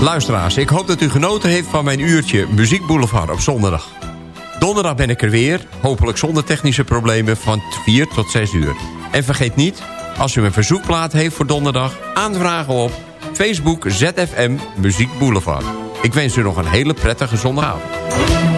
Luisteraars, ik hoop dat u genoten heeft van mijn uurtje Muziek Boulevard op zondag. Donderdag ben ik er weer, hopelijk zonder technische problemen van 4 tot 6 uur. En vergeet niet, als u een verzoekplaat heeft voor donderdag... aanvragen op Facebook ZFM Muziek Boulevard. Ik wens u nog een hele prettige zondagavond.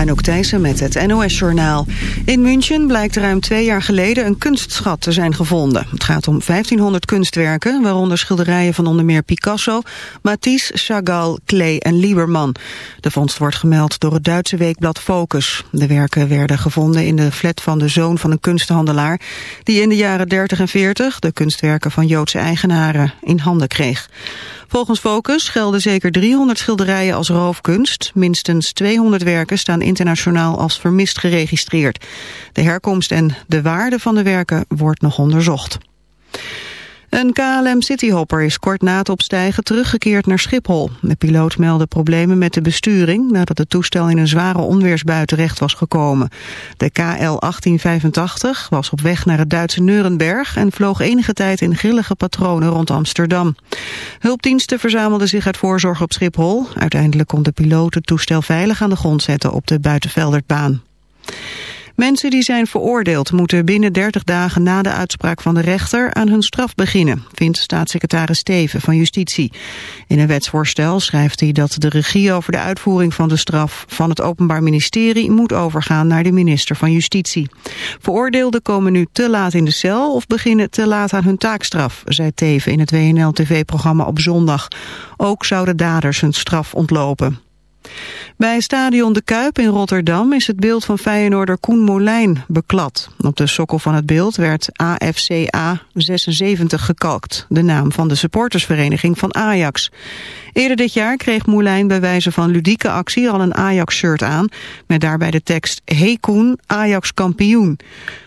Anouk Thijssen met het NOS-journaal. In München blijkt ruim twee jaar geleden een kunstschat te zijn gevonden. Het gaat om 1500 kunstwerken, waaronder schilderijen van onder meer Picasso, Matisse, Chagall, Klee en Lieberman. De vondst wordt gemeld door het Duitse weekblad Focus. De werken werden gevonden in de flat van de zoon van een kunsthandelaar... die in de jaren 30 en 40 de kunstwerken van Joodse eigenaren in handen kreeg. Volgens Focus gelden zeker 300 schilderijen als roofkunst. Minstens 200 werken staan internationaal als vermist geregistreerd. De herkomst en de waarde van de werken wordt nog onderzocht. Een KLM Cityhopper is kort na het opstijgen teruggekeerd naar Schiphol. De piloot meldde problemen met de besturing nadat het toestel in een zware onweersbui terecht was gekomen. De KL-1885 was op weg naar het Duitse Nuremberg en vloog enige tijd in grillige patronen rond Amsterdam. Hulpdiensten verzamelden zich uit voorzorg op Schiphol. Uiteindelijk kon de piloot het toestel veilig aan de grond zetten op de Buitenveldertbaan. Mensen die zijn veroordeeld moeten binnen 30 dagen na de uitspraak van de rechter aan hun straf beginnen, vindt staatssecretaris Steven van Justitie. In een wetsvoorstel schrijft hij dat de regie over de uitvoering van de straf van het Openbaar Ministerie moet overgaan naar de minister van Justitie. Veroordeelden komen nu te laat in de cel of beginnen te laat aan hun taakstraf, zei Teven in het WNL-tv-programma op zondag. Ook zouden daders hun straf ontlopen. Bij stadion De Kuip in Rotterdam is het beeld van Feyenoorder Koen Molijn beklad. Op de sokkel van het beeld werd AFCA 76 gekalkt, de naam van de supportersvereniging van Ajax. Eerder dit jaar kreeg Molijn bij wijze van ludieke actie al een Ajax-shirt aan, met daarbij de tekst Hey Koen, Ajax kampioen.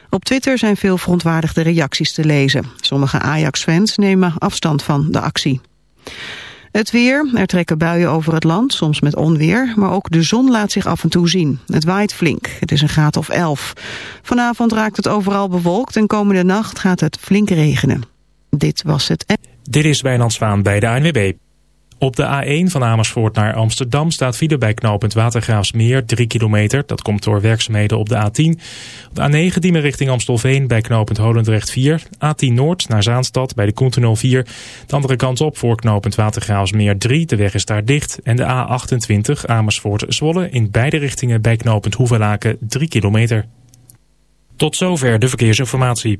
Op Twitter zijn veel verontwaardigde reacties te lezen. Sommige Ajax-fans nemen afstand van de actie. Het weer, er trekken buien over het land, soms met onweer, maar ook de zon laat zich af en toe zien. Het waait flink, het is een graad of 11. Vanavond raakt het overal bewolkt en komende nacht gaat het flink regenen. Dit was het... Dit is Wijnand Zwaan bij de ANWB. Op de A1 van Amersfoort naar Amsterdam staat file bij knooppunt Watergraafsmeer 3 kilometer. Dat komt door werkzaamheden op de A10. Op de A9 Diemen richting Amstelveen bij knooppunt Holendrecht 4. A10 Noord naar Zaanstad bij de Koentunnel 4. De andere kant op voor knooppunt Watergraafsmeer 3. De weg is daar dicht. En de A28 Amersfoort Zwolle in beide richtingen bij knooppunt Hoevelaken 3 kilometer. Tot zover de verkeersinformatie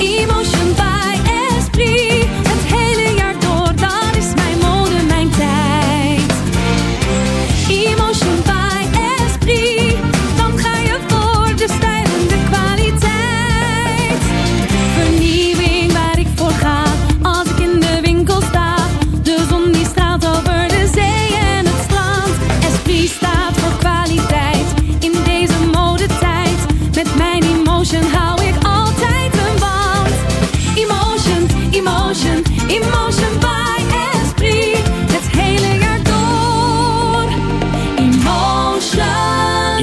Emotion by Esprit.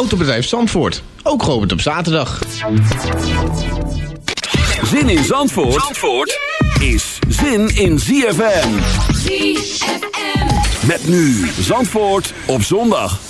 Autobedrijf Zandvoort. Ook geopend op zaterdag. Zin in Zandvoort, Zandvoort is zin in ZFM. ZFM. Met nu Zandvoort op zondag.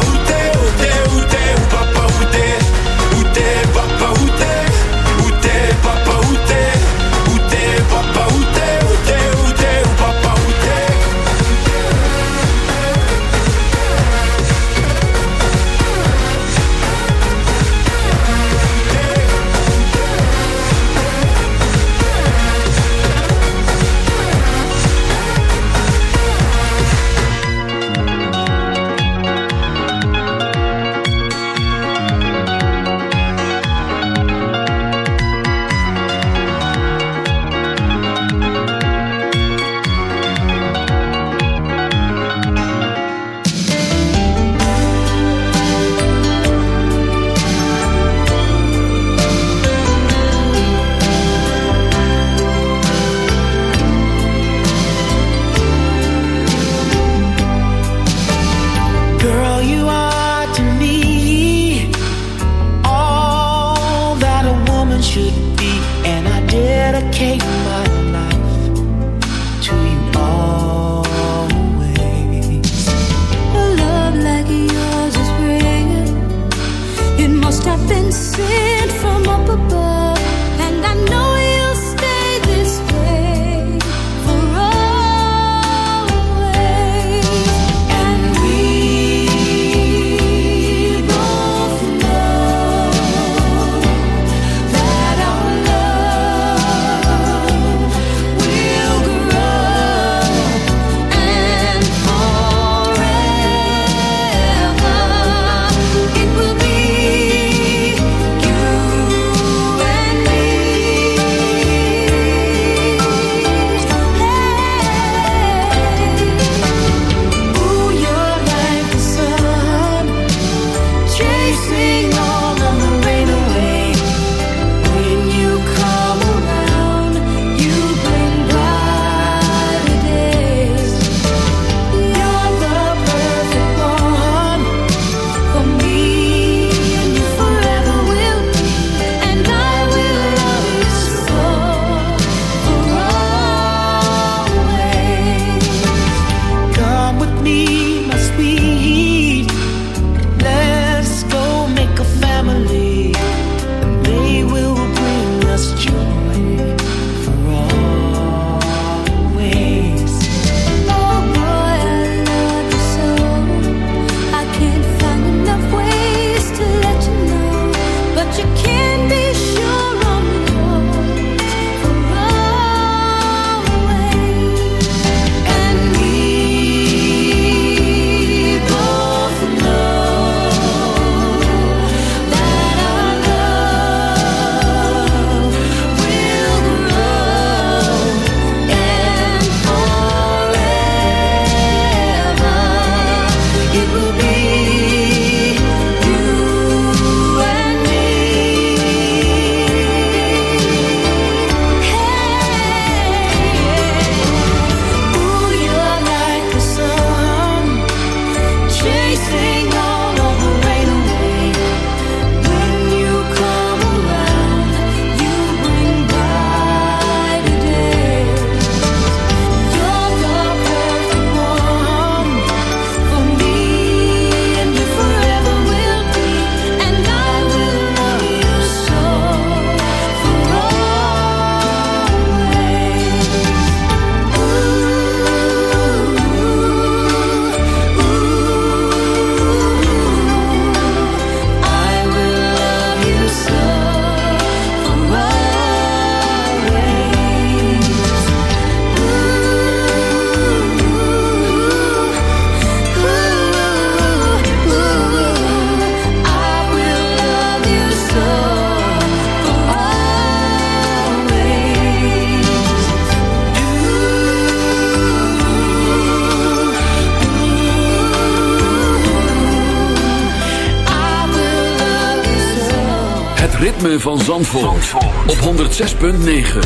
ritme van Zandvoort, op 106.9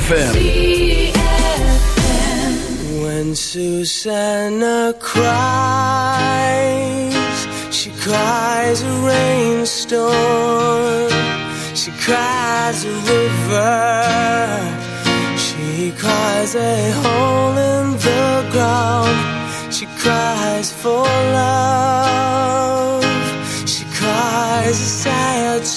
FM. When Susanna cries, she cries a rainstorm. She cries a river. She cries a hole in the ground. She cries for love. She cries a sad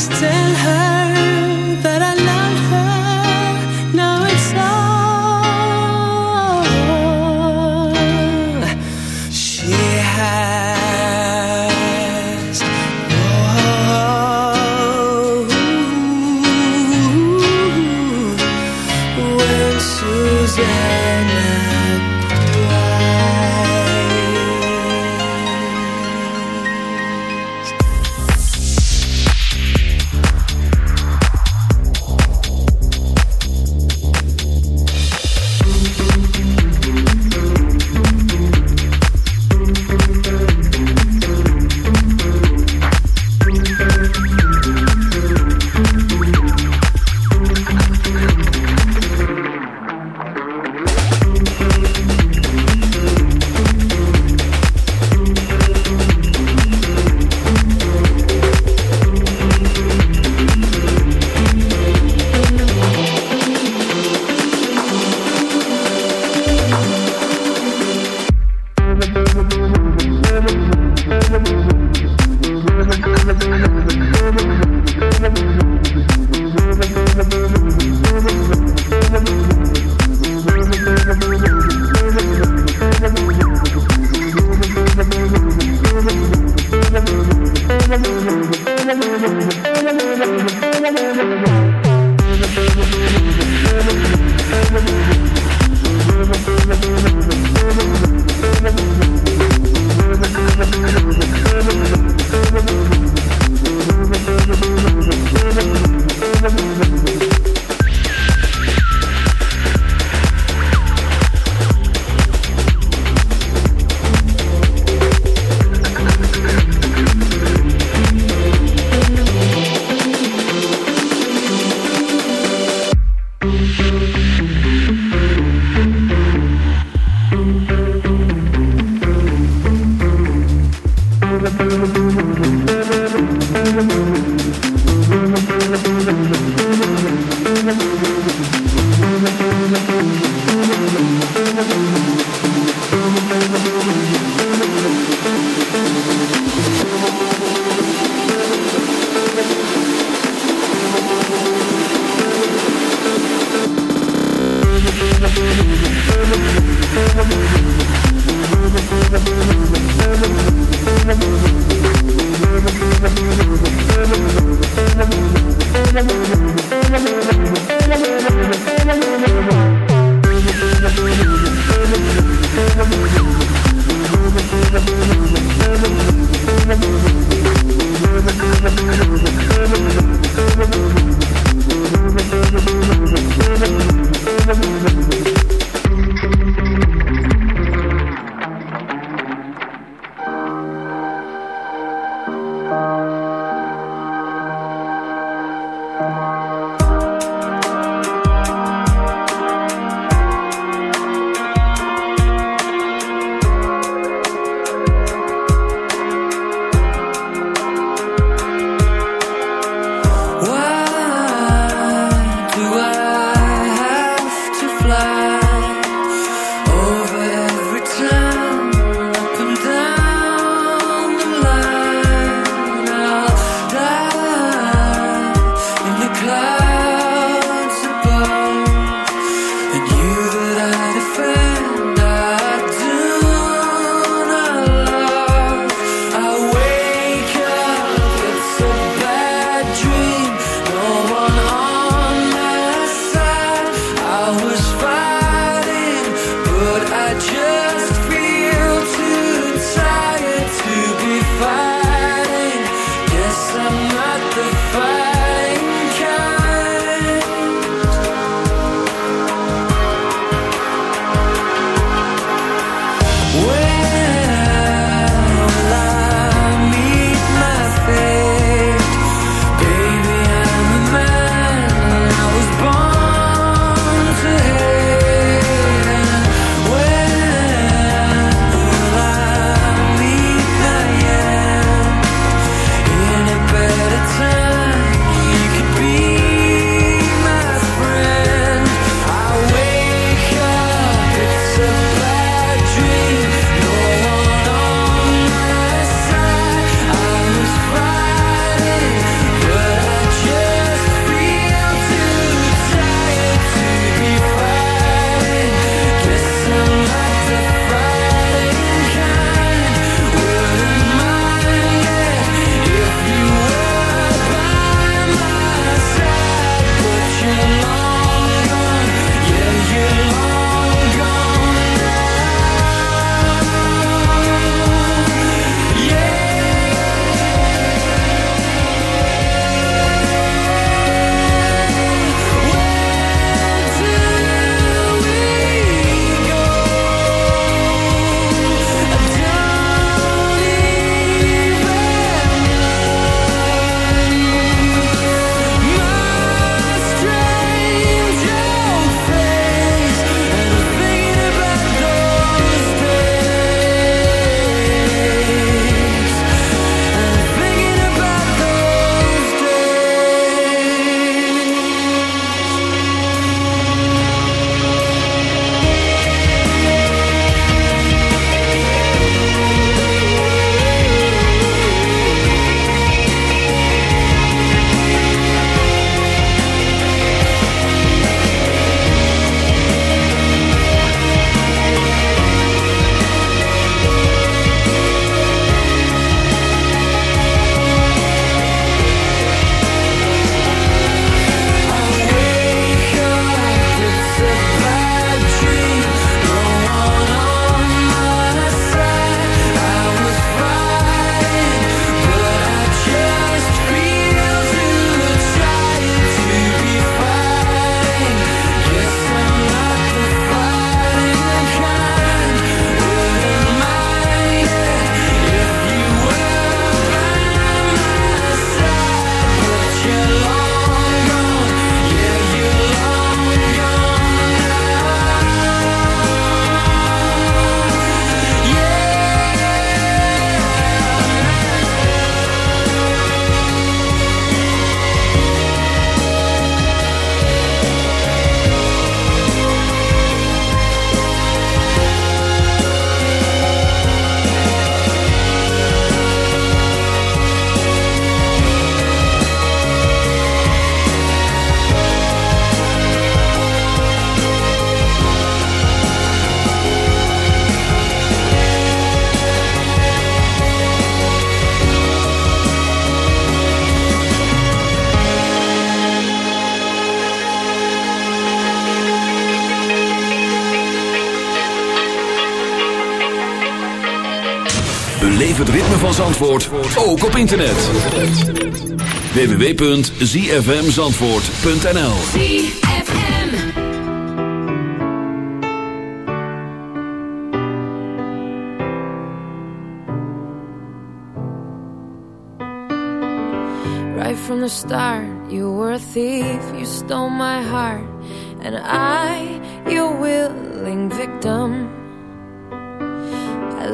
just tell her just Beleef het ritme van Zandvoort ook op internet. www.zfmzandvoort.nl Right from the start, you were a thief, you stole my heart. And I, your willing victim.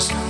Christmas.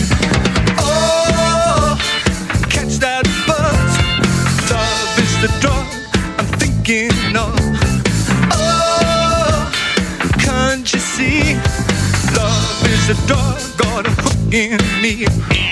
The dark got a doggone hook in me.